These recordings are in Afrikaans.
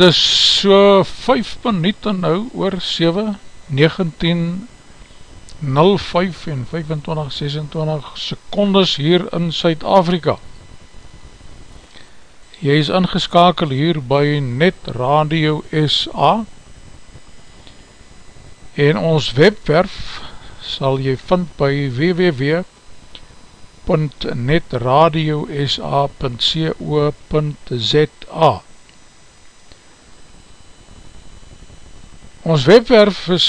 Dit is so 5 minuten nou oor 7, 19, 05 en 25, 26 secondes hier in Suid-Afrika. Jy is ingeskakel hier by Net Radio SA en ons webwerf sal jy vind by www.netradiosa.co.za Ons webwerf is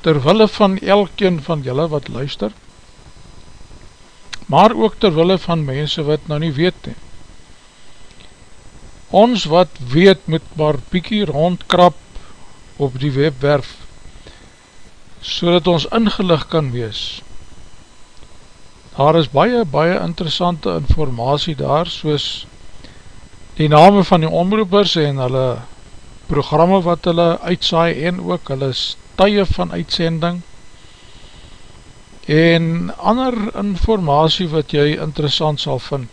terwille van elkeen van julle wat luister, maar ook terwille van mense wat nou nie weet nie. Ons wat weet moet maar piekie rondkrap op die webwerf, so dat ons ingelig kan wees. Daar is baie, baie interessante informatie daar, soos die name van die omroepers en hulle programme wat hulle uitsaai en ook hulle stuie van uitsending en ander informatie wat jy interessant sal vind.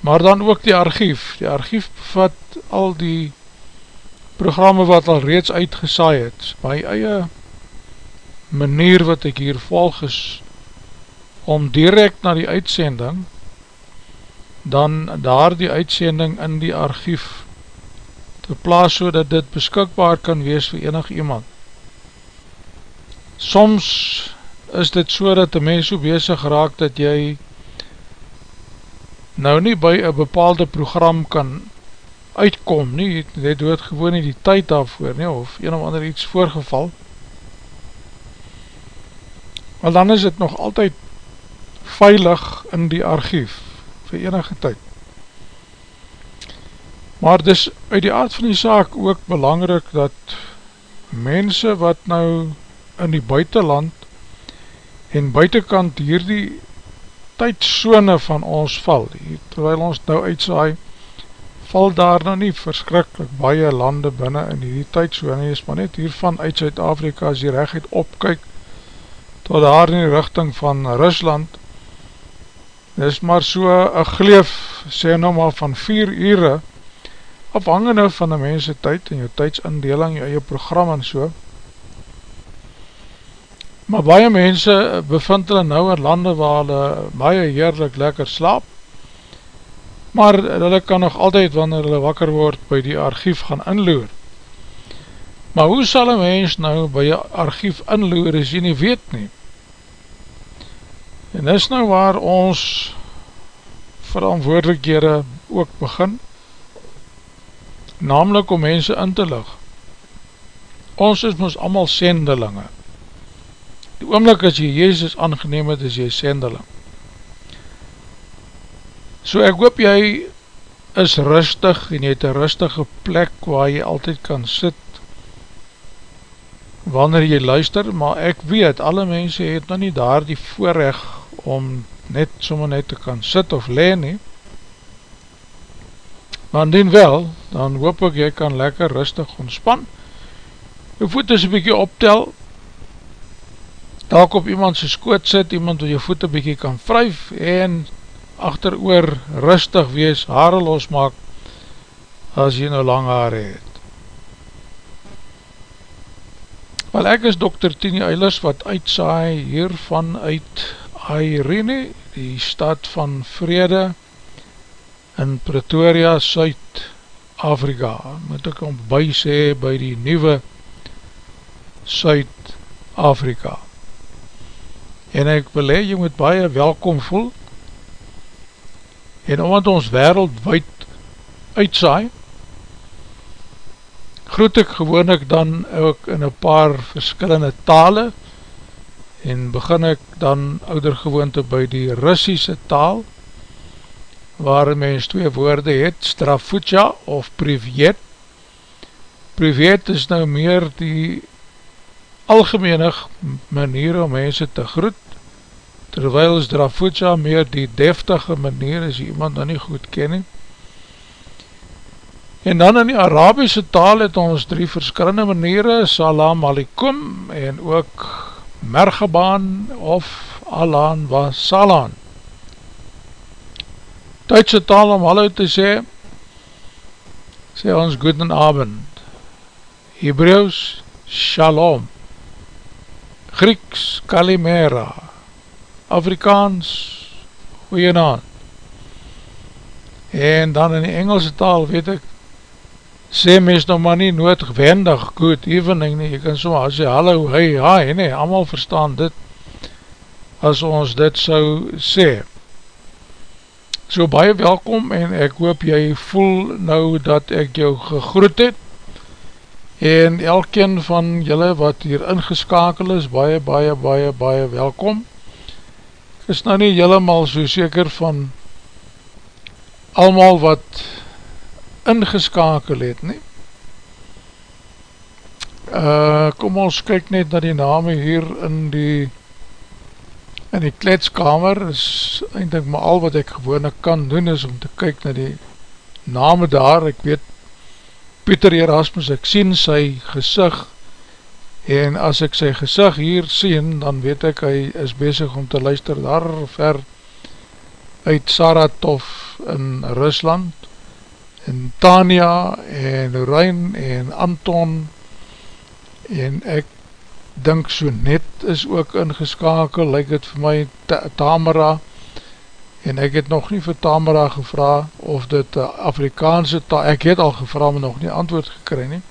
Maar dan ook die archief. Die archief vat al die programme wat al reeds uitgesaai het. My eie manier wat ek hier volg is om direct na die uitsending dan daar die uitsending in die archief te plaas so dat dit beskikbaar kan wees vir enig iemand. Soms is dit so dat die mens so bezig raak dat jy nou nie by een bepaalde program kan uitkom nie, jy dood gewoon nie die tyd daarvoor nie, of een of ander iets voorgeval, maar dan is het nog altyd veilig in die archief vir enige tyd. Maar dis uit die aard van die saak ook belangrijk dat mense wat nou in die buitenland en buitenkant hier die tydsone van ons val, terwijl ons nou uitsaai, val daar nou nie verskrikkelijk baie lande binnen in die tydsone, is maar net hiervan uit Zuid-Afrika as die rechtheid opkyk tot daar in die richting van Rusland, is maar so een gleef, sê nou maar van 4 ure, afhangende van die mense tyd en jou tydsindeling, jou eie program en so. Maar baie mense bevind hulle nou in lande waar hulle baie heerlik lekker slaap, maar hulle kan nog altyd wanneer hulle wakker word by die archief gaan inloer. Maar hoe sal een mens nou by die archief inloer as jy nie weet nie? En dis nou waar ons verantwoordelikhede ook begin, namelijk om mense in te lig. Ons is ons allemaal sendelinge. Die oomlik as jy Jezus aangeneem het, is jy sendeling. So ek hoop jy is rustig en jy het een rustige plek waar jy altyd kan sit wanneer jy luister, maar ek weet, alle mense het nou nie daar die voorrecht om net sommer net te kan sit of leen nie, Maar indien wel, dan hoop ek jy kan lekker rustig ontspan. Jou voet is een bykie optel, dalk op iemand sy skoot sit, iemand wat jou voet een bykie kan vryf, en achter oor rustig wees, haare losmaak, as jy nou lang haare het. Wel ek is Dr. Tini Eilers, wat uitsaai hiervan uit Airene, die stad van vrede, in Pretoria, Suid-Afrika, moet ek om by sê by die nieuwe Suid-Afrika. En ek wil hee, jy moet baie welkom voel, en omdat ons wereldwijd uitsaai, groet ek gewoon ek dan ook in een paar verskillende tale, en begin ek dan oudergewoonte by die Russische taal, waar mens twee woorde het, strafutja of privet. Privet is nou meer die algemenig manier om mense te groet, terwyl strafutja meer die deftige manier is, iemand dan nie goed ken nie. En dan in die Arabische taal het ons drie verskillende maniere, salam alikum en ook mergebaan of alan was salan. Duitse taal om hallo te sê, sê ons Guten Abend, Hebrews Shalom, Grieks Kalimera, Afrikaans Goeienaand, en dan in die Engelse taal weet ek, sê mens nou maar nie noodwendig good evening nie, jy kan so maar sê hallo, hey, hi, nee, allemaal verstaan dit, as ons dit sou sê. So baie welkom en ek hoop jy voel nou dat ek jou gegroet het en elkeen van julle wat hier ingeskakel is, baie, baie, baie, baie welkom. Ek is nou nie helemaal so seker van almal wat ingeskakel het nie. Uh, kom ons kyk net na die name hier in die in die kletskamer is eindelijk maar al wat ek gewoon kan doen is om te kyk na die name daar, ek weet Pieter Erasmus, ek sien sy gezig en as ek sy gezig hier sien, dan weet ek hy is bezig om te luister daar ver uit Saratov in Rusland. En Tania en Rijn en Anton. En ek dink so net is ook ingeskakel, lyk het vir my Tamara, en ek het nog nie vir Tamara gevra of dit Afrikaanse taal, ek het al gevra, maar nog nie antwoord gekry nie,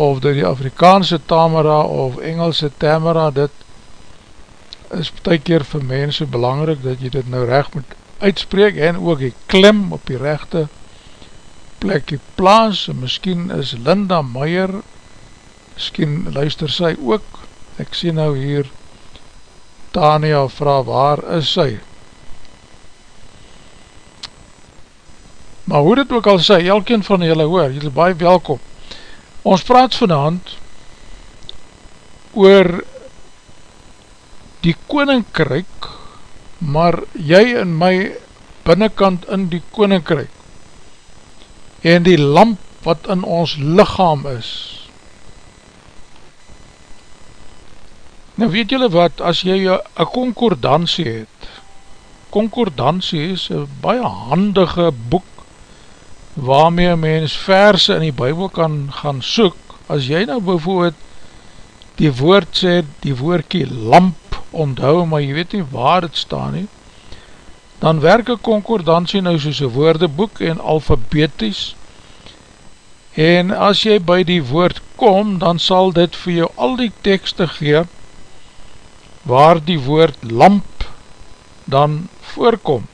of dit die Afrikaanse Tamara of Engelse Tamara, dit is betek keer vir mense belangrijk dat jy dit nou recht moet uitspreek en ook die klim op die rechte plekje plaas, en miskien is Linda Meyer Misschien luister sy ook, ek sien nou hier, Tania vraag, waar is sy? Maar hoe dit ook al sê, elkeen van julle hoor, julle baie welkom. Ons praat vanavond oor die koninkryk, maar jy en my binnenkant in die koninkryk en die lamp wat in ons lichaam is, Nou weet julle wat, as jy een concordantie het, concordantie is een baie handige boek waarmee mens verse in die bybel kan gaan soek, as jy nou bijvoorbeeld die woord sê, die woordkie lamp onthou, maar jy weet nie waar het staan nie, dan werk een concordantie nou soos een woordeboek en alfabeties, en as jy by die woord kom, dan sal dit vir jou al die tekste geef, waar die woord lamp dan voorkom.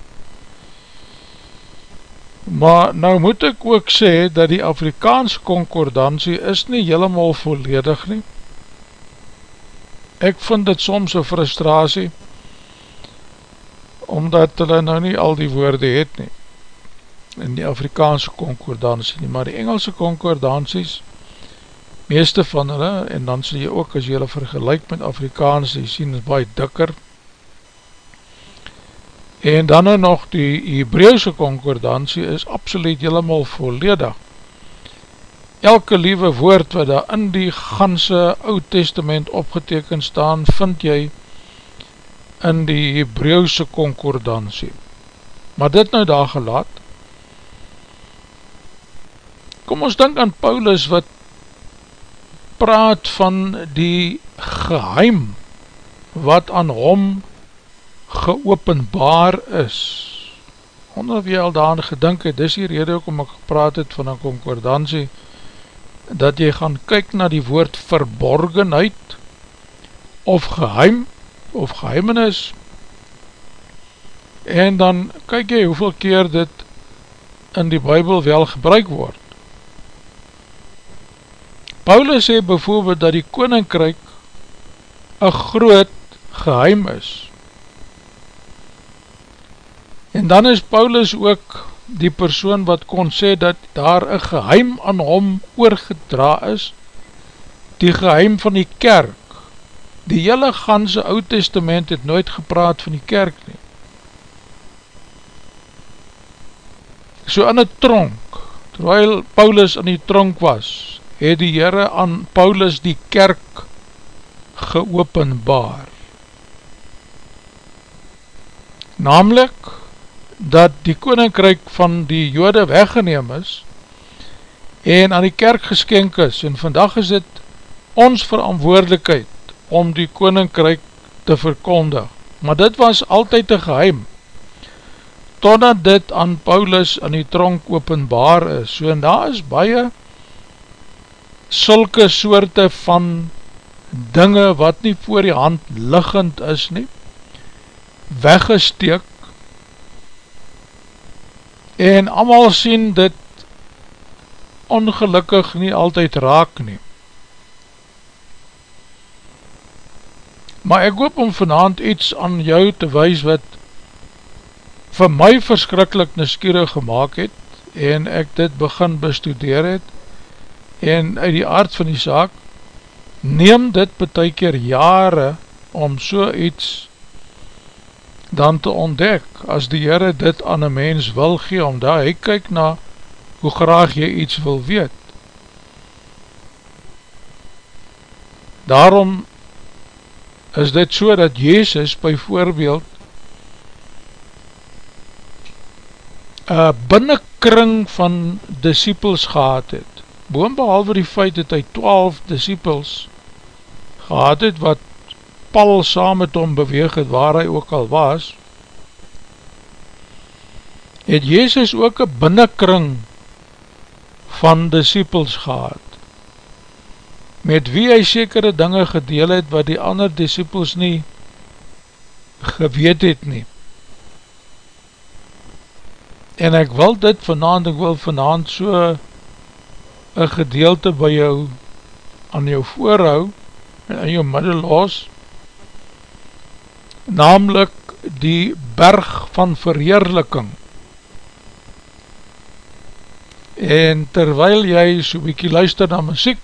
Maar nou moet ek ook sê dat die Afrikaans concordantie is nie helemaal volledig nie. Ek vind dit soms een frustratie, omdat hulle nou nie al die woorde het nie, in die Afrikaanse concordantie nie, maar die Engelse concordanties, meeste van hulle, en dan sal jy ook as jy hulle vergelijk met Afrikaans, jy sien is baie dikker, en dan nou nog die Hebreeuwse concordantie is absoluut helemaal volledig. Elke liewe woord wat daar in die ganse oud testament opgeteken staan, vind jy in die Hebreeuwse concordantie. Maar dit nou daar gelaat, kom ons denk aan Paulus wat praat van die geheim wat aan hom geopenbaar is. Onder of jy al daan gedink het, dis hier rede ook om ek gepraat het van een concordantie, dat jy gaan kyk na die woord verborgenheid, of geheim, of geheimenis, en dan kyk jy hoeveel keer dit in die bybel wel gebruik word. Paulus sê bijvoorbeeld dat die koninkryk een groot geheim is. En dan is Paulus ook die persoon wat kon sê dat daar een geheim aan hom oorgedra is, die geheim van die kerk. Die hele ganse oud testament het nooit gepraat van die kerk nie. So in het tronk, terwijl Paulus in die tronk was, het die Heere aan Paulus die kerk geopenbaar. Namelijk, dat die koninkryk van die jode weggeneem is, en aan die kerk geskenk is, en vandag is dit ons verantwoordelikheid om die koninkryk te verkondig. Maar dit was altyd een geheim, totdat dit aan Paulus in die tronk openbaar is. So en daar is baie sulke soorte van dinge wat nie voor die hand liggend is nie, weggesteek, en allemaal sien dit ongelukkig nie altyd raak nie. Maar ek hoop om vanavond iets aan jou te wees wat vir my verskrikkelijk niskierig gemaakt het, en ek dit begin bestudeer het, en uit die aard van die zaak, neem dit betek keer jare om so iets dan te ontdek, as die Heere dit aan een mens wil gee, omdat hy kyk na hoe graag jy iets wil weet. Daarom is dit so dat Jezus by voorbeeld een binnenkring van disciples gehad het, boon behalwe die feit dat hy twaalf disciples gehad het, wat Paul saam met hom beweeg het waar hy ook al was, het Jezus ook een binnenkring van disciples gehad, met wie hy sekere dinge gedeel het, wat die ander disciples nie geweet het nie. En ek wil dit vanavond, ek wil vanavond so een gedeelte by jou, aan jou voorhou, en in jou middel los, namelijk die berg van verheerliking. En terwyl jy so bykie luister na muziek,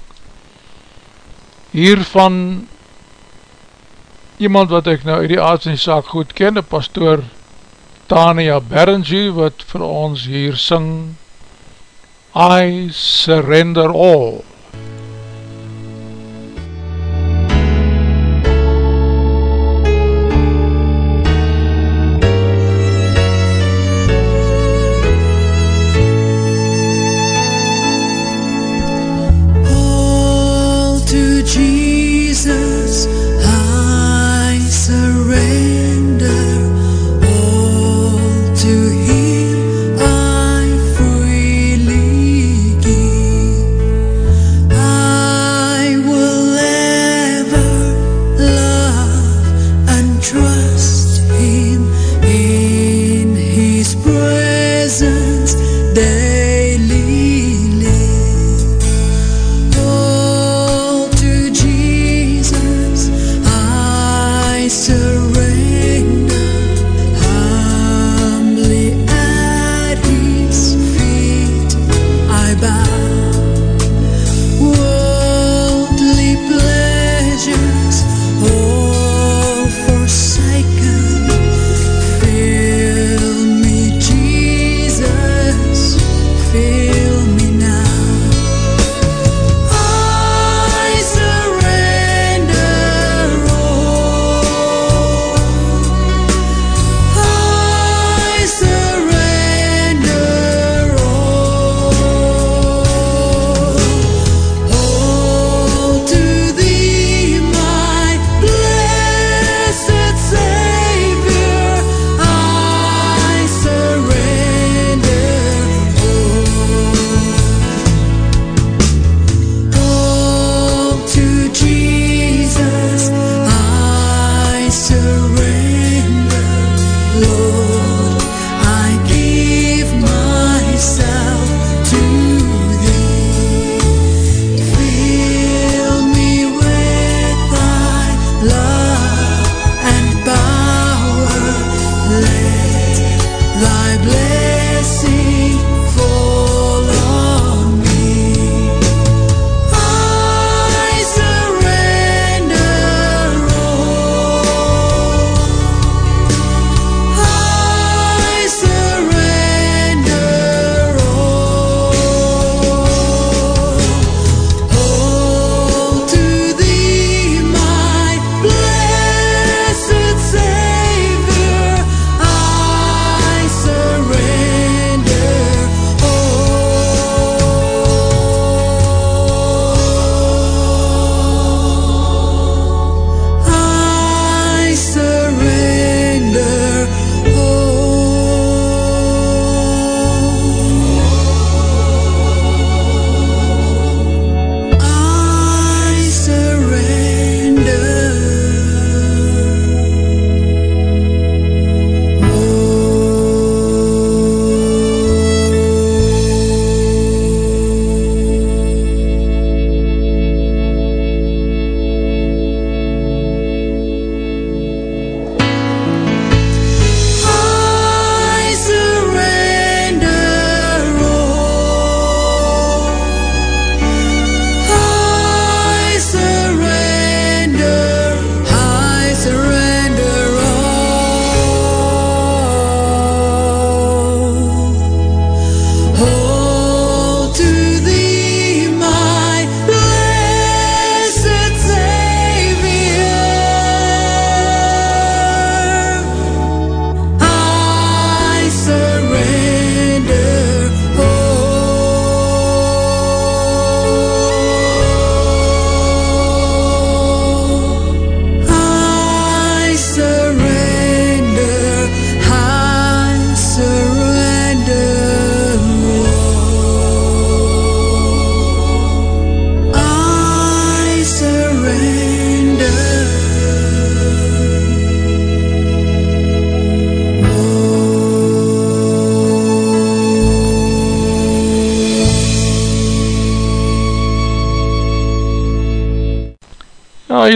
hiervan iemand wat ek nou uit die aards en die saak goed ken, die pastoor Tania Berengie, wat vir ons hier sing, I surrender all.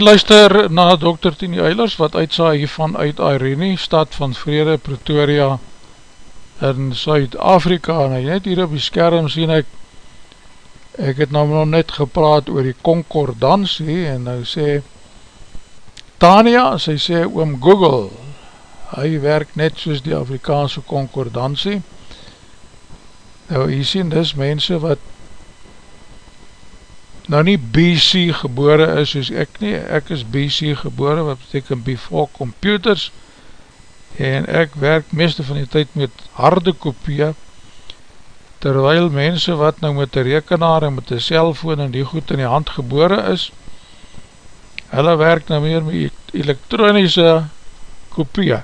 Luister na Dr. Tini Eilers wat uitsaai hiervan uit Irene, stad van Vrede, Pretoria in Suid-Afrika en hy net hier op die skerm sien ek ek het nou nog net gepraat oor die concordantie en nou sê Tania, sy sê oom Google hy werk net soos die Afrikaanse concordantie nou jy sien dis mense wat nou nie BC gebore is soos ek nie, ek is BC gebore, wat beteken before computers, en ek werk meeste van die tyd met harde kopie, terwyl mense wat nou met die rekenaar en met die cellfoon en die goed in die hand gebore is, hulle werk nou meer met elektronische kopie.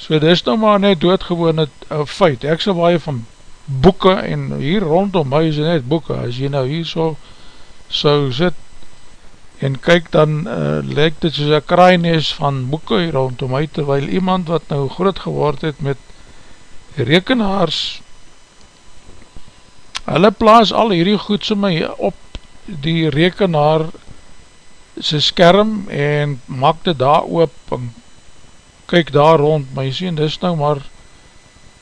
So dit is nou maar net doodgewoon het feit, ek sal baie van boeken en hier rondom my is net boeken, as jy nou hier so so sit en kyk dan uh, lyk dit soos een kraainees van boeken hier rondom my, terwyl iemand wat nou groot geword het met rekenaars hulle plaas al hierdie goed so my op die rekenaar sy skerm en maak dit daar oop en kyk daar rond, jy sien, dis nou maar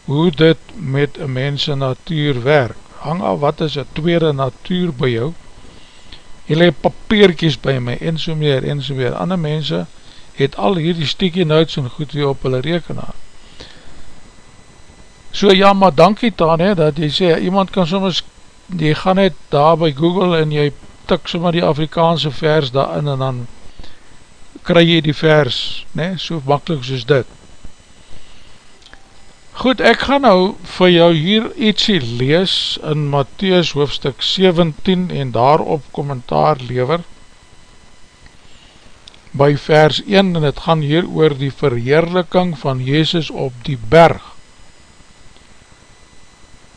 hoe dit met een mense natuur werk. Hang af wat is een tweede natuur by jou. Jy leid papierkies by my en so meer en so meer. Ander mense het al hierdie stiekie nuits en goed weer op hulle rekenaar. So ja, maar dankie dan he, dat jy sê, iemand kan soms, jy gaan net daar by Google en jy tik soms die Afrikaanse vers daarin en dan kry jy die vers, ne, so makkelijk soos dit. Goed, ek gaan nou vir jou hier ietsie lees in Matthäus hoofstuk 17 en daarop kommentaar lever by vers 1 en het gaan hier oor die verheerliking van Jezus op die berg.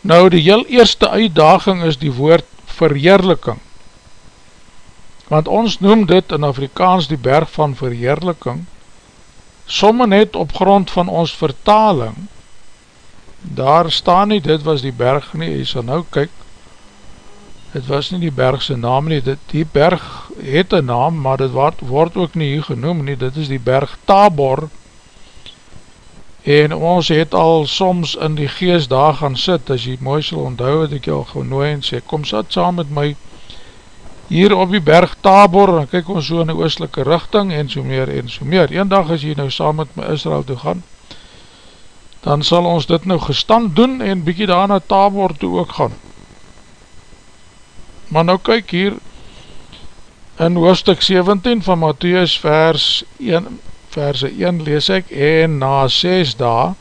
Nou die heel eerste uitdaging is die woord verheerliking. Want ons noem dit in Afrikaans die berg van verheerliking. Somme net op grond van ons vertaling daar staan nie, dit was die berg nie, jy sal nou kyk, het was nie die bergse naam nie, dit, die berg het een naam, maar dit word, word ook nie hier genoem nie, dit is die berg Tabor, en ons het al soms in die geest daar gaan sit, as jy mooi sal onthou, het ek jou genooi en sê, kom sit saam met my, hier op die berg Tabor, en kyk ons so in die oostelike richting, en so meer, en so meer, een dag as jy nou saam met my Israel toe gaan, dan sal ons dit nou gestand doen en bykie daar na Tabor toe ook gaan. Maar nou kyk hier in hoofdstuk 17 van Matthäus vers 1, verse 1 lees ek en na 6 dae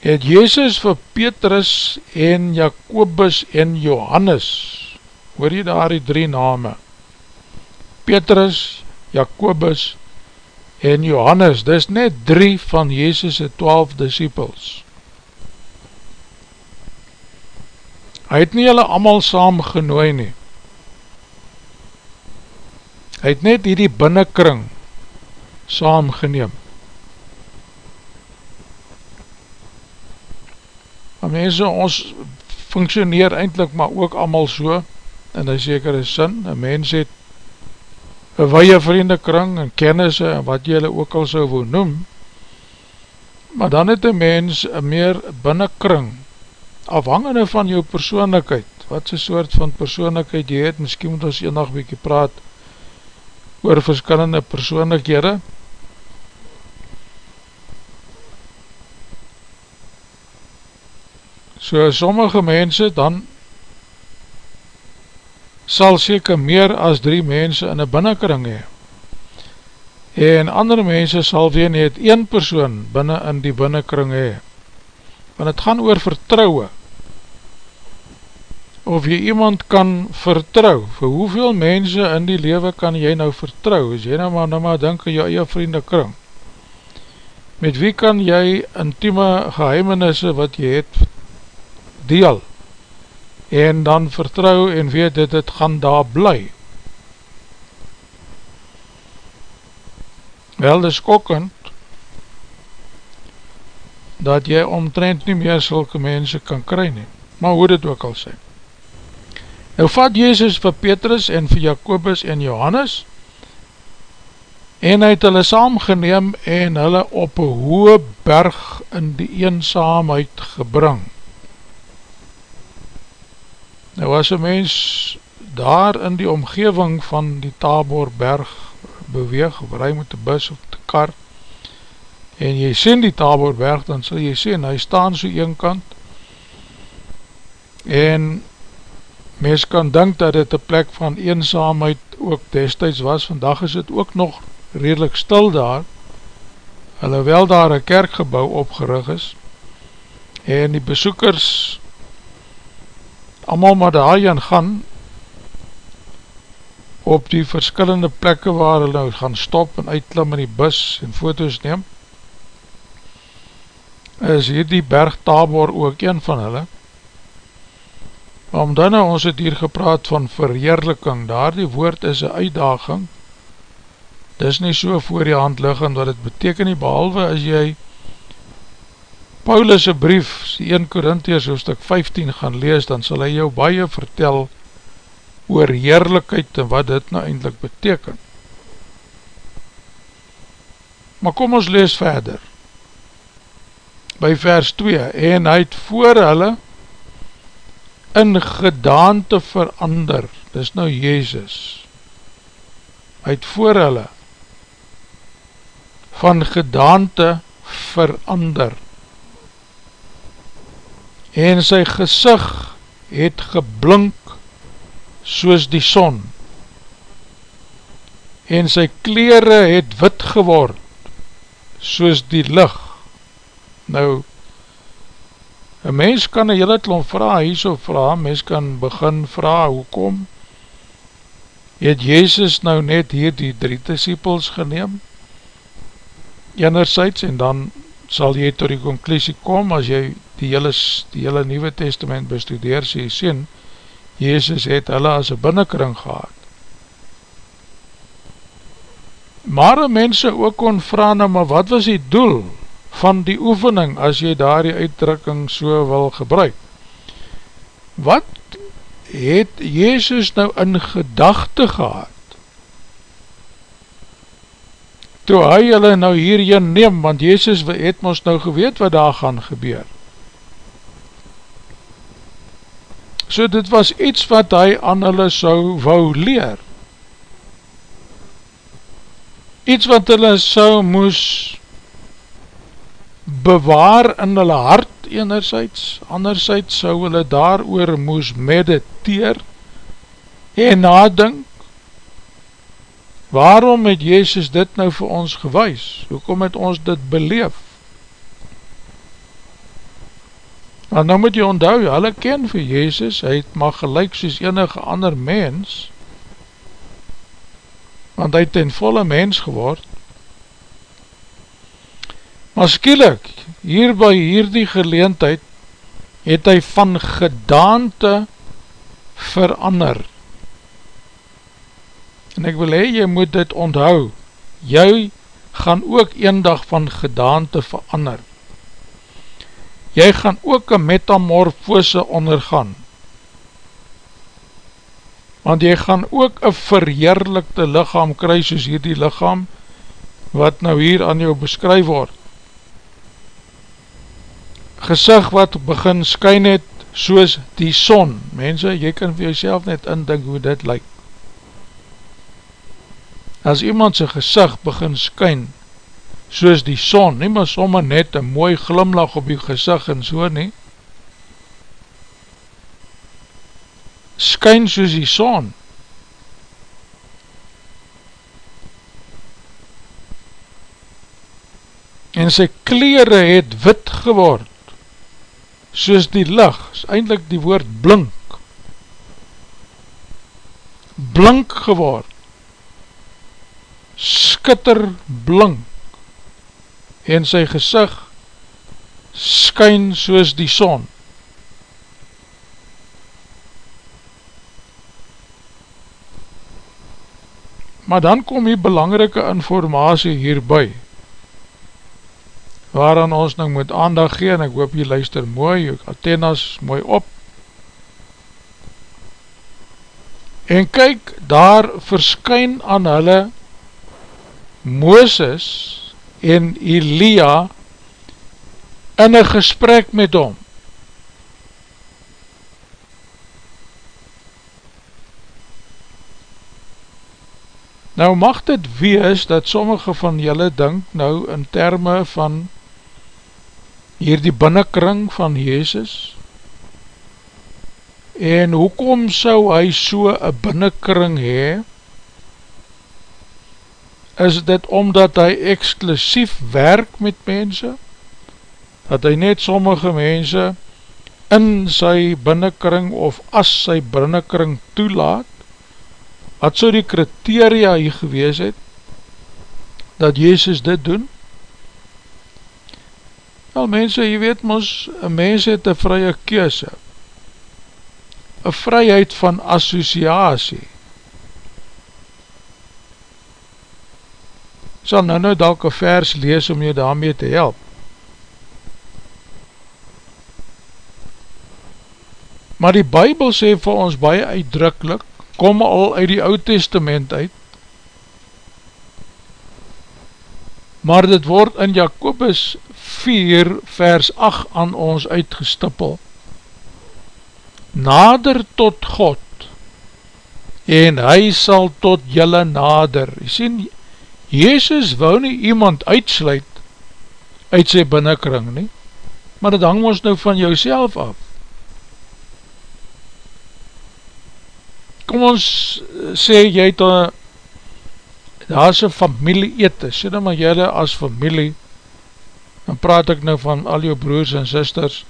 het Jezus vir Petrus en Jacobus en Johannes hoor jy daar die drie name Petrus, Jacobus en Johannes, dis net drie van Jezus' twaalf disciples. Hy het nie hulle allemaal saam genooi nie. Hy het net hierdie binnenkring saam geneem. Maar mense, ons functioneer eindelijk maar ook allemaal so, in die sekere sin, een mens het een weie vriendekring en kennisse en wat jylle ook al so wil noem, maar dan het een mens een meer binnenkring, afhangende van jou persoonlikheid, wat is soort van persoonlikheid jy het, miskien moet ons eendag bykie praat oor verskillende persoonlikhede, so sommige mense dan sal seker meer as drie mense in een binnenkring hee. En ander mense sal weer net een persoon binnen in die binnenkring hee. Want het gaan oor vertrouwe. Of jy iemand kan vertrouw. Voor hoeveel mense in die leven kan jy nou vertrouw? As jy nou maar, nou maar denk aan jou eie vriendenkring. Met wie kan jy intieme geheimenisse wat jy het deel? En dan vertrouw en weet dat het gaan daar bly. Wel, dit is kokkend, dat jy omtrent nie meer sulke mense kan kry nie, maar hoe dit ook al sê. Nou vat Jezus vir Petrus en vir Jacobus en Johannes en hy het hulle saamgeneem en hulle op een hoë berg in die eenzaamheid gebring. Nou as een mens daar in die omgeving van die Taborberg beweeg, rij met die bus of die kar, en jy sien die Taborberg, dan sal jy sien, hy staan so een kant, en mens kan dink dat dit een plek van eenzaamheid ook destijds was, vandag is het ook nog redelijk stil daar, alhoewel daar een kerkgebouw opgerig is, en die besoekers allemaal maar daarin gaan, op die verskillende plekke waar hulle nou gaan stop en uitklim in die bus en foto's neem, is hier die berg Tabor ook een van hulle, om dan nou ons het hier gepraat van verheerliking, daar die woord is een uitdaging, dis nie so voor die hand liggend, wat het beteken nie, behalwe as jy Paulus' brief, die 1 Korinties hoofdstuk 15 gaan lees, dan sal hy jou baie vertel oor heerlijkheid en wat dit nou eindelijk beteken. Maar kom ons lees verder, by vers 2, en hy het voor hulle, in gedaante verander, dis nou Jezus, hy het voor hulle van gedaante verander en sy gezig het geblink soos die son en sy kleren het wit geword soos die licht. Nou, Een mens kan een hele klomp vraag hier so vraag, mens kan begin vraag, hoekom het Jezus nou net hier die drie disciples geneem? Enerzijds, en dan sal jy tot die conclusie kom, as jy die hele, die hele Nieuwe Testament bestudeer, sê jy sien, Jezus het hulle as een binnenkring gehad. Maar mense ook kon vraag, nou, maar wat was die doel van die oefening as jy daar die uitdrukking so wil gebruik. Wat het Jezus nou in gedachte gehad? Toe hy hulle nou hierheen neem, want Jezus het ons nou geweet wat daar gaan gebeur. So dit was iets wat hy aan hulle sou wou leer. Iets wat hulle sou moes bewaar in hulle hart enerzijds, anderzijds sou hulle daar oor moes mediteer en nadink, waarom het Jezus dit nou vir ons gewys, hoekom het ons dit beleef? Nou, nou moet jy onthou, hulle ken vir Jezus, hy het maar gelijk soos enige ander mens, want hy het ten volle mens geword, Maar skielik, hier by hierdie geleentheid, het hy van gedaante verander. En ek wil hee, jy moet dit onthou, jy gaan ook een dag van gedaante verander. Jy gaan ook een metamorfose ondergaan. Want jy gaan ook een verheerlikte lichaam kry, soos hierdie lichaam, wat nou hier aan jou beskryf word gezig wat begin skyn het soos die son. Mense, jy kan vir jouself net indink hoe dit lyk. As iemand sy gezig begin skyn soos die son, nie maar sommer net een mooi glimlach op die gezig en so nie, skyn soos die son, en sy kleren het wit geword, soos die lig, is eindelijk die woord blink, blink geword, skitter blink, en sy gezig skyn soos die son. Maar dan kom hier belangrike informatie hierby, waaraan ons nou moet aandag gee, en ek hoop jy luister mooi, jy antennas mooi op. En kyk, daar verskyn aan hulle Mooses en Elia in een gesprek met hom. Nou mag dit wees dat sommige van julle denk nou in termen van hier die binnenkring van Jezus en hoekom sou hy so een binnenkring hee is dit omdat hy exclusief werk met mense? Dat hy net sommige mense in sy binnenkring of as sy binnenkring toelaat? Wat so die kriteria hier gewees het dat Jezus dit doen? Wel mense, jy weet mos, een mens het een vrye keuse, een vryheid van associatie. Sal nou nou dalk een vers lees om jy daarmee te help. Maar die Bijbel sê vir ons baie uitdrukkelijk, kom al uit die oud testament uit, maar dit word in Jacobus 4 vers 8 aan ons uitgestippel. Nader tot God en hy sal tot julle nader. Jy sien, Jezus wou nie iemand uitsluit uit sy binnenkring nie, maar het hang ons nou van jou af. Kom ons sê, jy het een, daar is een familie ete, sê nou maar jylle as familie, dan praat ek nou van al jou broers en sisters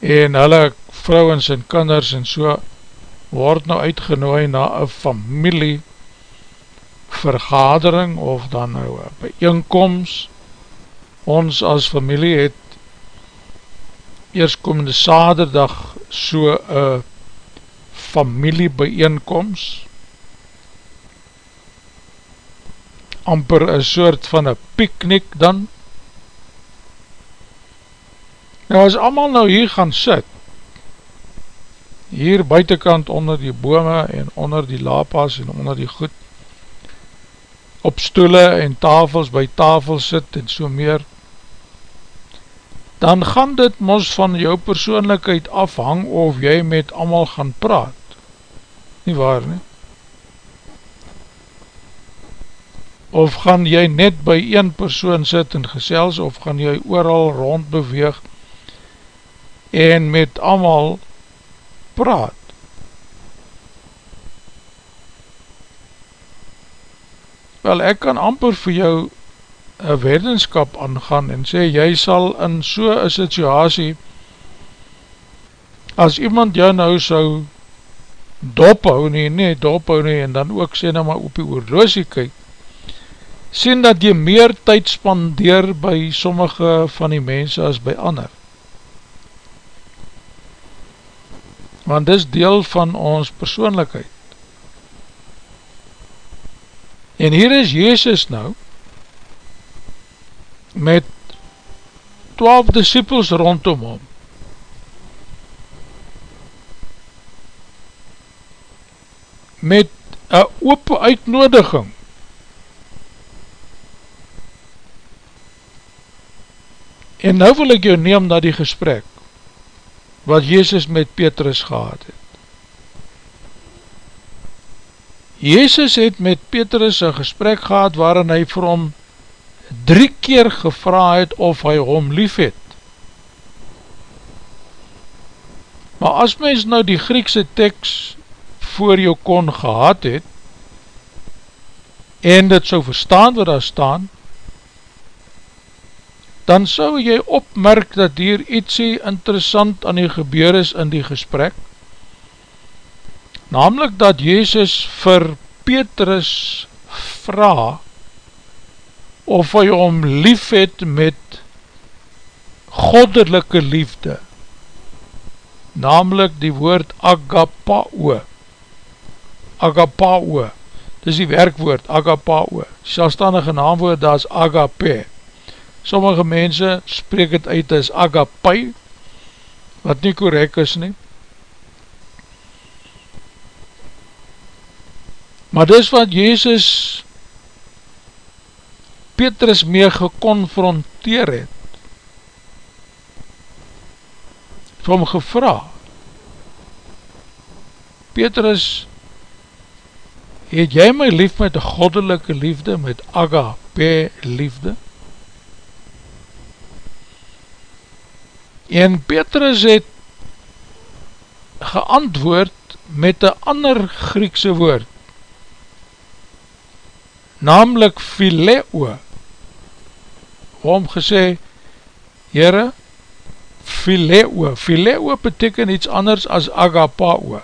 en hulle vrouwens en kinders en so word nou uitgenooi na een familie vergadering of dan nou een bijeenkomst. Ons as familie het eerstkomende saderdag so een familie bijeenkomst amper een soort van een piknik dan. Nou as allemaal nou hier gaan sit, hier buitenkant onder die bome en onder die lapas en onder die goed, op stoele en tafels by tafels sit en so meer, dan gaan dit mos van jou persoonlijkheid afhang of jy met allemaal gaan praat. Nie waar nie? Of gaan jy net by een persoon sit en gesels of gaan jy ooral rond beweeg en met amal praat. Wel, ek kan amper vir jou een wetenskap aangaan en sê, jy sal in so een situasie, as iemand jou nou sou dophou nie, nie dophou nie, en dan ook sê nou maar op die oorloosie kyk, sien dat jy meer tyd spandeer by sommige van die mense as by ander. want dis deel van ons persoonlijkheid. En hier is Jezus nou, met twaalf disciples rondom hom, met een open uitnodiging, en nou wil ek jou neem na die gesprek, wat Jezus met Petrus gehad het. Jezus het met Petrus een gesprek gehad waarin hy vir hom drie keer gevra het of hy hom lief het. Maar as mens nou die Griekse tekst voor jou kon gehad het en dit so verstaan wat daar staan, dan sou jy opmerk dat hier ietsie interessant aan die gebeur is in die gesprek, namelijk dat Jezus vir Petrus vraag of hy om lief het met goddelike liefde, namelijk die woord agapao, agapao, dis die werkwoord agapao, selfstandige naamwoord, dat is agape, Sommige mense spreek het uit as agapai, wat nie korek is nie. Maar dis wat Jezus Petrus mee geconfronteer het. Vir hom gevra. Petrus, het jy my lief met goddelike liefde, met agape liefde? En Petrus het geantwoord met een ander Griekse woord, namelijk phileo, om gesê, Heere, phileo, phileo beteken iets anders as agapao.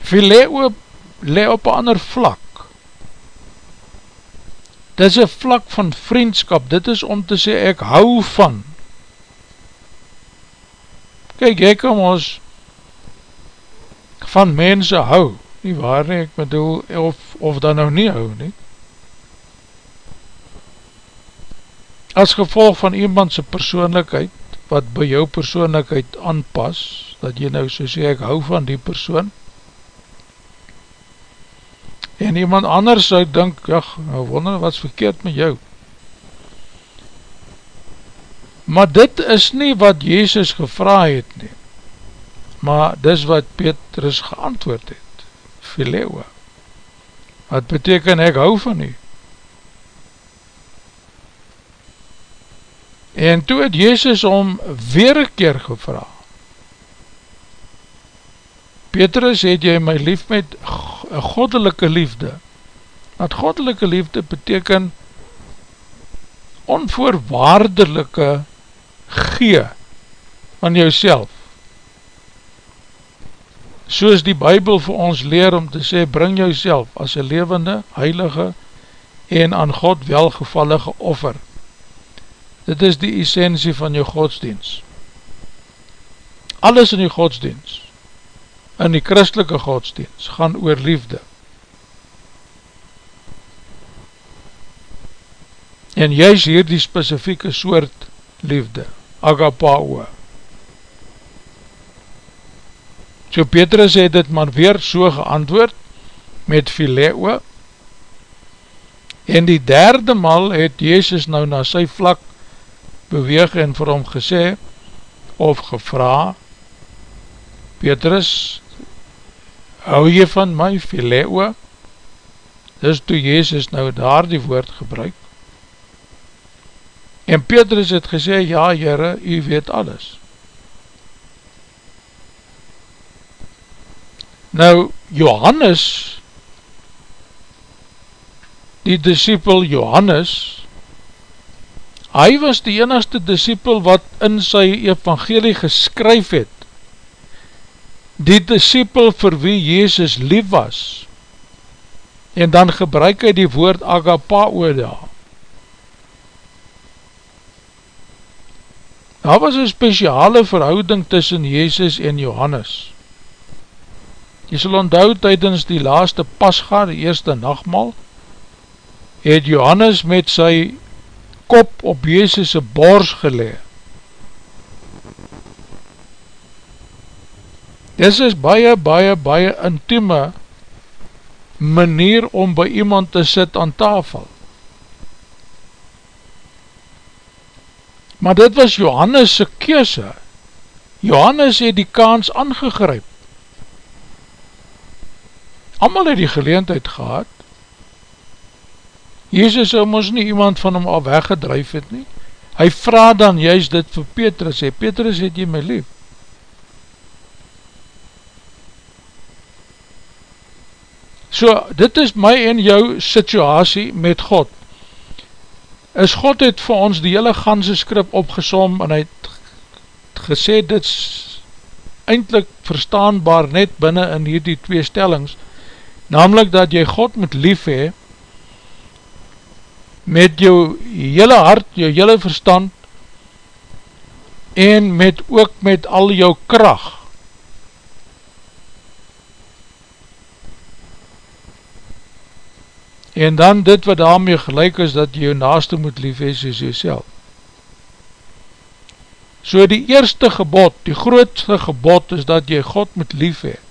Phileo le op een ander vlak. Dit is een vlak van vriendskap, dit is om te sê, ek hou van. Kijk, jy kan ons van mense hou, nie waar nie, ek bedoel, of, of dan nou nie hou nie. as gevolg van iemandse persoonlikheid, wat by jou persoonlikheid aanpas, dat jy nou so sê, ek hou van die persoon, en iemand anders sou dink, ja, nou wonder wat is verkeerd met jou. Maar dit is nie wat Jezus gevra het nie, maar dis wat Petrus geantwoord het, Phileo, wat beteken ek hou van nie, En toe het Jezus om weer een keer gevra. Petrus, het jy my lief met goddelike liefde? Dat goddelike liefde beteken onvoorwaardelike gee van jouself. Soos die Bijbel vir ons leer om te sê, bring jouself as een levende, heilige en aan God welgevallige offer Dit is die essentie van jou godsdienst. Alles in die godsdienst, in die christelike godsdienst, gaan oor liefde. En juist hier die specifieke soort liefde, agapao. So Petrus het dit maar weer so geantwoord, met phileo, en die derde mal het Jezus nou na sy vlak beweeg en vir hom gesê of gevra Petrus hou jy van my phileo dis toe Jezus nou daar die woord gebruik. En Petrus het gesê ja jyre, u weet alles nou Johannes die disciple Johannes Hy was die enigste disciple wat in sy evangelie geskryf het. Die disciple vir wie Jezus lief was. En dan gebruik hy die woord agapao daar. Daar was een speciale verhouding tussen Jezus en Johannes. Jy sal onthou tydens die laaste pasga, die eerste nachtmal, het Johannes met sy kop op Jezus' bors geleg. Dis is baie, baie, baie intieme manier om by iemand te sit aan tafel. Maar dit was Johannes' keuse. Johannes het die kans aangegryp. Amal het die geleentheid gehad, Jezus sou ons nie iemand van hom al weggedruif het nie. Hy vraag dan juist dit vir Petrus, sê, Petrus het jy my lief. So, dit is my en jou situasie met God. Is God het vir ons die hele ganse skrip opgesom en hy het gesê dit is eindelijk verstaanbaar net binnen in hierdie twee stellings, namelijk dat jy God moet lief hee, met jou hele hart, jou hele verstand en met ook met al jou kracht. En dan dit wat daarmee gelijk is, dat jy jou naaste moet lief hees as jyself. So die eerste gebod, die grootste gebod is dat jy God moet lief hee.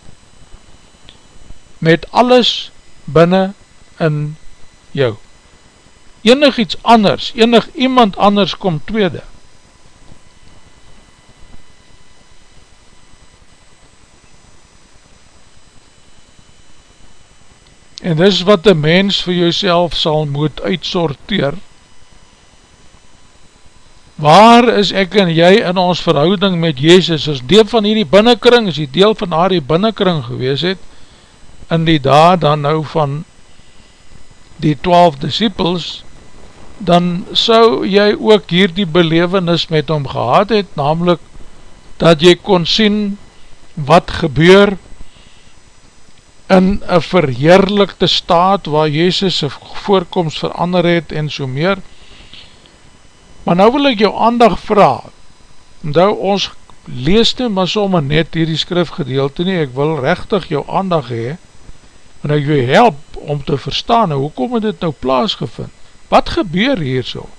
Met alles binnen in jou. Enig iets anders, enig iemand anders kom tweede. En dis wat een mens vir jouself sal moet uitsorteer. Waar is ek en jy in ons verhouding met Jezus? As deel van hierdie binnenkring, as die deel van haar die binnenkring gewees het, in die daad dan nou van die twaalf disciples, dan sou jy ook hier die belevenis met hom gehad het, namelijk dat jy kon sien wat gebeur in een verheerlikte staat waar Jezus sy voorkomst verander het en so meer. Maar nou wil ek jou aandag vraag, nou ons lees nie maar sommer net hierdie skrifgedeelte nie, ek wil rechtig jou aandag hee, en ek wil help om te verstaan, hoe kom dit nou plaasgevind? Wat gebeur hier so?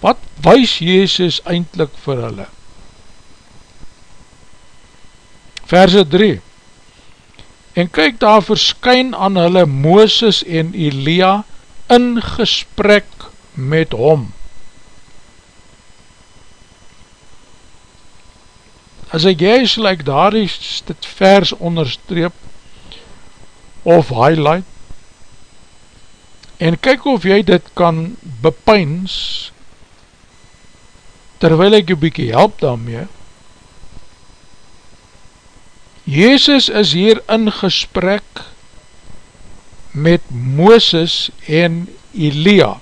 Wat wees Jezus eindelijk vir hulle? Verse 3 En kyk daar verskyn aan hulle Mooses en Elia in gesprek met hom. As ek jy sal ek daar die vers onderstreep, of highlight. En kyk of jy dit kan bepyns terwyl ek jou bykie help daarmee. Jezus is hier in gesprek met Mooses en Elia.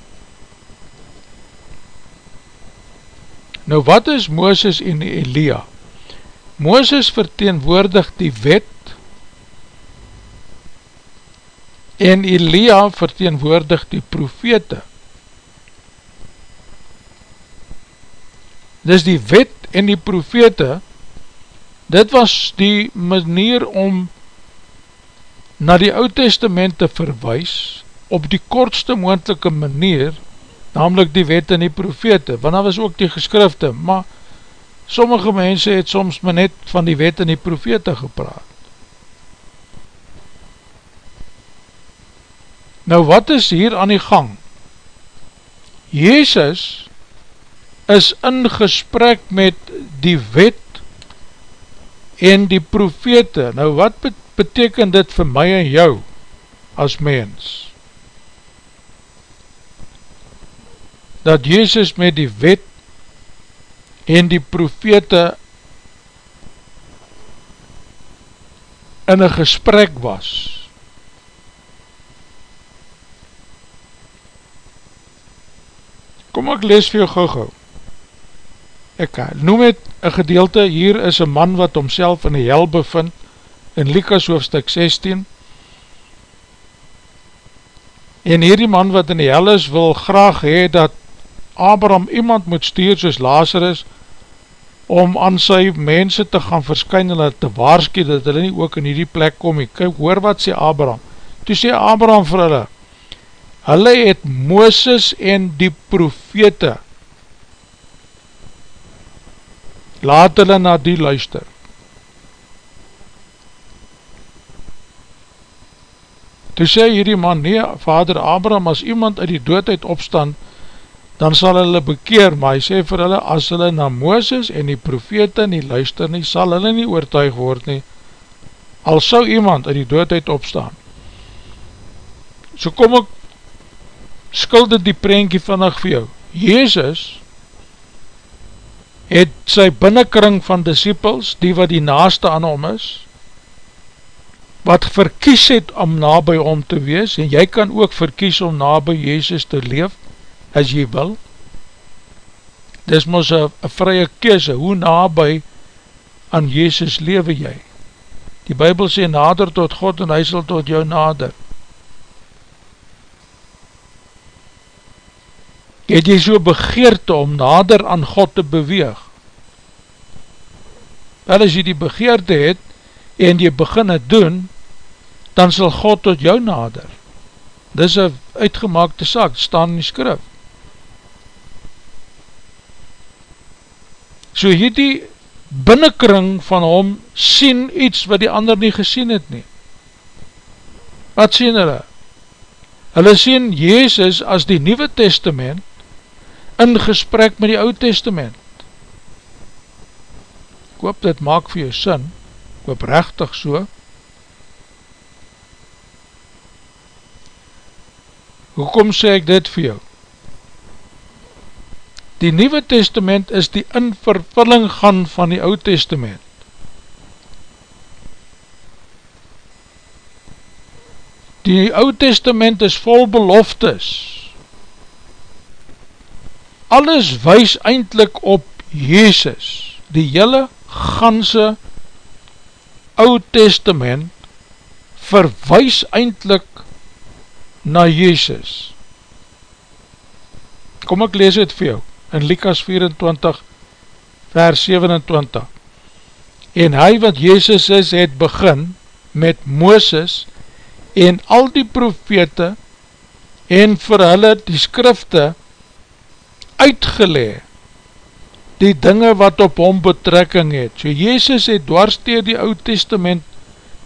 Nou wat is Mooses en Elia? Mooses verteenwoordig die wet en Elia verteenwoordig die profete. Dis die wet en die profete, dit was die manier om na die oud testament te verwijs op die kortste moendelike manier, namelijk die wet en die profete, want dat was ook die geskrifte, maar sommige mense het soms maar net van die wet en die profete gepraat. Nou wat is hier aan die gang? Jezus is in gesprek met die wet en die profete. Nou wat beteken dit vir my en jou as mens? Dat Jezus met die wet en die profete in een gesprek was. Kom ek lees vir jou gauw gauw. Ek eh, noem het een gedeelte, hier is een man wat homself in die hel bevind, in Likas hoofdstuk 16, en hierdie man wat in die hel is, wil graag hee dat Abraham iemand moet stuur soos Lazarus, om aan sy mense te gaan verskyn, en te waarskie dat hulle nie ook in hierdie plek kom, kyk hoor wat sê Abraham, toe sê Abraham vir hulle, hulle het Mooses en die profete. Laat hulle na die luister. Toe sê hierdie man nee, vader Abraham as iemand uit die doodheid opstand dan sal hulle bekeer. Maar hy sê vir hulle as hulle na Mooses en die profete nie luister nie sal hulle nie oortuig word nie al sou iemand uit die doodheid opstaan. So kom ek skulde die prentjie vannig vir jou. Jezus het sy binnenkring van disciples, die wat die naaste aan hom is, wat verkies het om nabij hom te wees, en jy kan ook verkies om nabij Jezus te leef, as jy wil. Dis mos een vrye kese, hoe nabij aan Jezus lewe jy? Die Bijbel sê nader tot God en hy sal tot jou nader. Het jy so begeerte om nader aan God te beweeg. Wel as jy die begeerte het en jy begin het doen, dan sal God tot jou nader. Dit is een uitgemaakte saak, staan in die skrif. So hierdie binnenkring van hom sien iets wat die ander nie gesien het nie. Wat sien hulle? Hulle sien Jezus as die Nieuwe Testament in gesprek met die Oud Testament. Ek hoop dit maak vir jou sin, ek hoop rechtig so. Hoekom sê ek dit vir jou? Die Nieuwe Testament is die invervulling gaan van die Oud Testament. Die Oud Testament is vol beloftes. Alles wees eindelijk op Jezus. Die hele ganse Oud Testament verwijs eindelijk na Jezus. Kom ek lees het vir jou in Likas 24 vers 27 En hy wat Jezus is het begin met Mooses en al die profete en vir hulle die skrifte uitgelee die dinge wat op hom betrekking het. So Jezus het dwarsteer die oud testament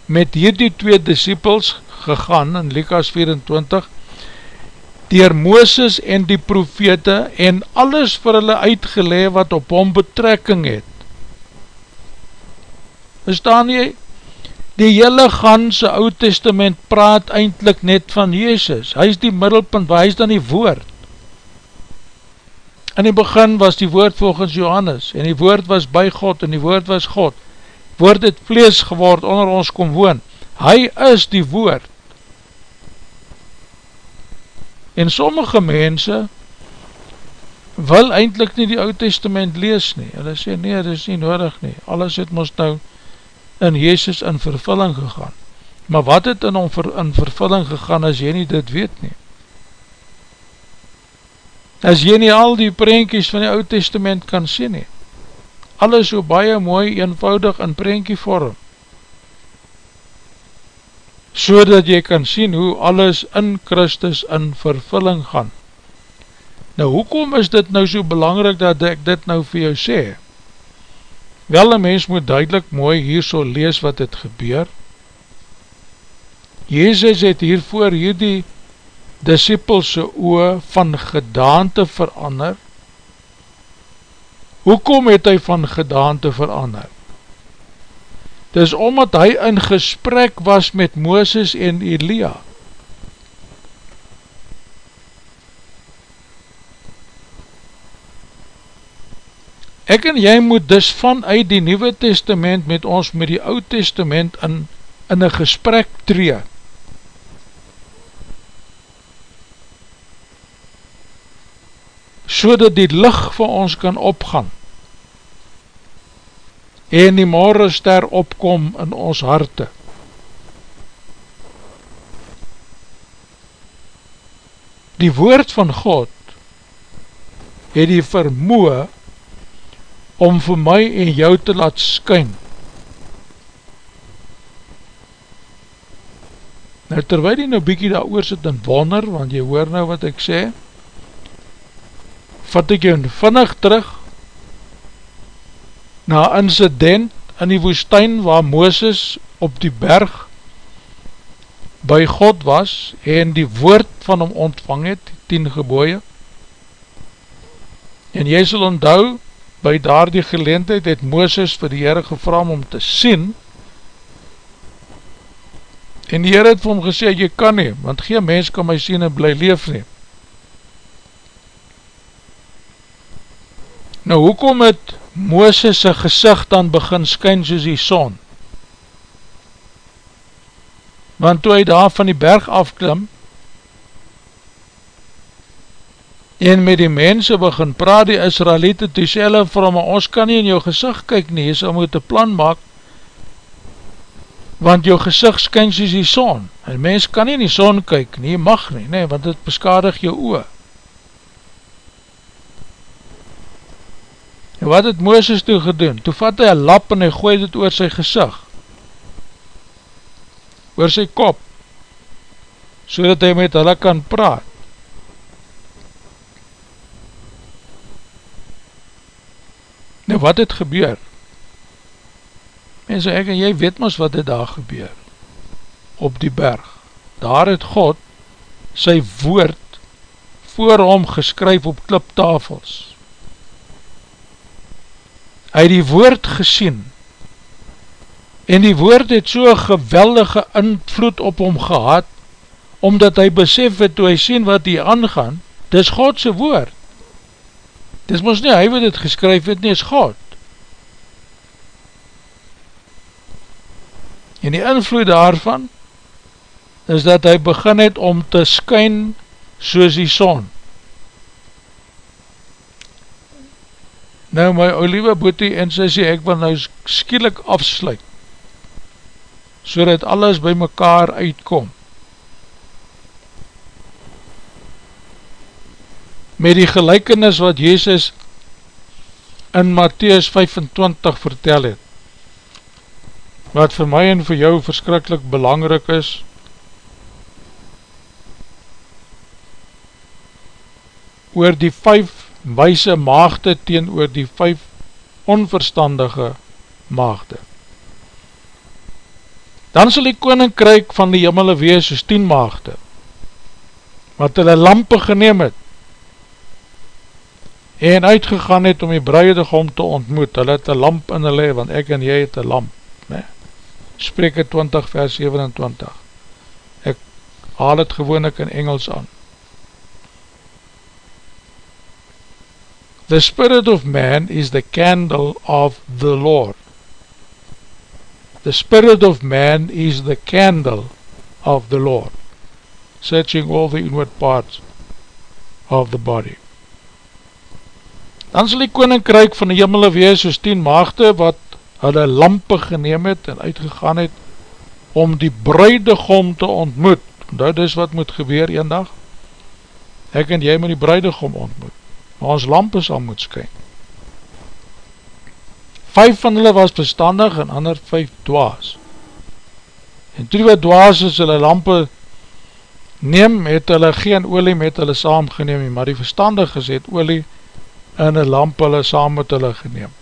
met hierdie twee disciples gegaan in Likas 24 dier Mooses en die profete en alles vir hulle uitgelee wat op hom betrekking het. Daar nie Die hele ganse oud testament praat eindelijk net van Jezus. Hy is die middelpunt, hy is dan die woord. In die begin was die woord volgens Johannes, en die woord was by God, en die woord was God. Woord het vlees geword, onder ons kom woon. Hy is die woord. En sommige mense wil eindelijk nie die oud testament lees nie. Hulle sê, nee, dit is nie nodig nie. Alles het ons nou in Jezus in vervulling gegaan. Maar wat het in hom ver, in vervulling gegaan as jy nie dit weet nie? As jy nie al die prentjies van die oud testament kan sien nie. Alles so baie mooi, eenvoudig in prentjie vorm. So dat jy kan sien hoe alles in Christus in vervulling gaan. Nou hoekom is dit nou so belangrijk dat ek dit nou vir jou sê? Wel, een mens moet duidelik mooi hier so lees wat het gebeur. Jezus het hiervoor hierdie disciplese oor van gedaante verander. Hoekom het hy van gedaante verander? Dis omdat hy in gesprek was met Mooses en Elia. Ek en jy moet dus vanuit die Nieuwe Testament met ons met die Oud Testament in, in een gesprek tree. So dat die licht van ons kan opgaan en die morgenster opkom in ons harte. Die woord van God het die vermoe om vir my en jou te laat skyn. Nou terwijl jy nou bykie daar oor sit en wonder, want jy hoor nou wat ek sê, vat ek jou vinnig terug na incident in die woestijn waar Mooses op die berg by God was en die woord van hom ontvang het, die tien geboeie. En jy sal onthou, by daar die geleentheid het Mooses vir die Heere gevra om te sien en die Heere het vir hom gesê, jy kan nie, want geen mens kan my sien en bly leef nie. Nou, hoekom het Mooses sy gezicht dan begin skyn soos die son? Want toe hy daar van die berg afklim, en met die mense begin praat die Israelite toe sê hulle vir hom, ons kan nie in jou gezicht kyk nie, jy sal moet een plan maak, want jou gezicht skyn soos die son, en mens kan nie in die son kyk nie, mag nie, nie want het beskadig jou oor. En wat het Mooses toe gedoen? Toe vat hy een lap en hy gooi dit oor sy gezicht, oor sy kop, so dat hy met hulle kan praat. Nou wat het gebeur? Mense, ek en jy weet ons wat het daar gebeur op die berg. daar het God sy woord voor hom geskryf op kliptafels. Hy die woord gesien en die woord het so geweldige invloed op hom gehad omdat hy besef het toe hy sien wat hier aangaan, dis Godse woord. Dis ons nie, hy wat het geskryf het nie, is God. En die invloed daarvan is dat hy begin het om te skyn soos die son. Nou my olieve boete en sy sê ek wil nou skielik afsluit so dat alles by mekaar uitkom. Met die gelijkenis wat Jezus in Matthäus 25 vertel het, wat vir my en vir jou verskrikkelijk belangrik is, oor die vijf wijse maagde teen oor die vijf onverstandige maagde. Dan sal die koninkryk van die jimmele wees soos tien maagde, wat hulle lampe geneem het, en uitgegaan het om die bruidegom te ontmoet, hulle het een lamp in hulle, want ek en jy het een lamp, nee. Spreke 20 vers 27, ek haal het gewoon ek in Engels aan, The spirit of man is the candle of the Lord. The spirit of man is the candle of the Lord, searching all the inward parts of the body. Dan sal die koninkryk van die jimmele wees soos 10 maagde wat hulle lampe geneem het en uitgegaan het om die bruidegom te ontmoet. Dit is wat moet gebeur een dag. Ek en jy moet die bruidegom ontmoet maar ons lampe sal moet skyn. Vijf van hulle was bestandig en ander vijf dwaas. En toe die wat dwaas is hulle lampe neem, het hulle geen olie met hulle saam geneem, maar die verstandig is het olie in een lamp hulle saam met hulle geneem.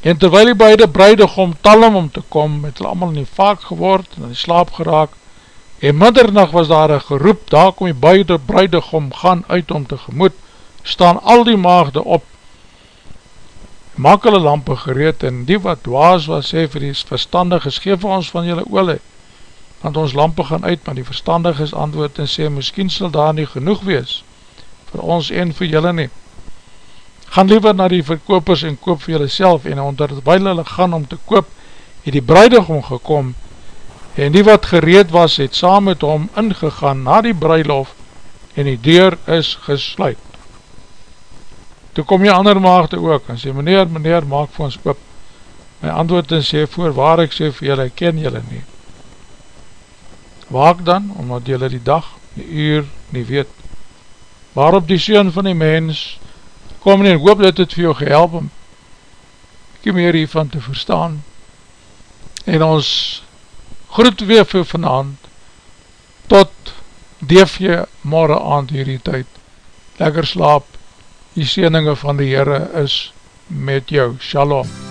En terwijl die beide bruidegom talm om te kom, het hulle allemaal in die vaak geword en in die slaap geraak, en middernacht was daar een geroep, daar kom die beide bruidegom gaan uit om te gemoed, staan al die maagde op, maak hulle lampe gereed, en die wat dwaas was, sê vir die verstandige, geef ons van julle olie, want ons lampe gaan uit, maar die verstandige is antwoord en sê, miskien sal daar nie genoeg wees, vir ons en vir julle nie, gaan liever na die verkopers en koop vir julle self, en onderwijl hulle gaan om te koop, het die bruidegom gekom, en die wat gereed was, het saam met hom ingegaan na die bruilof, en die deur is gesluit. Toe kom jy ander maagde ook en sê, meneer, meneer, maak vir ons oop. My antwoord en sê, voor waar ek sê vir julle, ken julle nie. Waak dan, omdat julle die dag, die uur, nie weet. Waarop die soon van die mens, kom nie en hoop dat het vir jou gehelp om, ek meer hiervan te verstaan, en ons groet weer vir vanavond, tot deef jy morgen aand hierdie tyd, lekker slaap, die sieninge van die Heere is met jou. Shalom.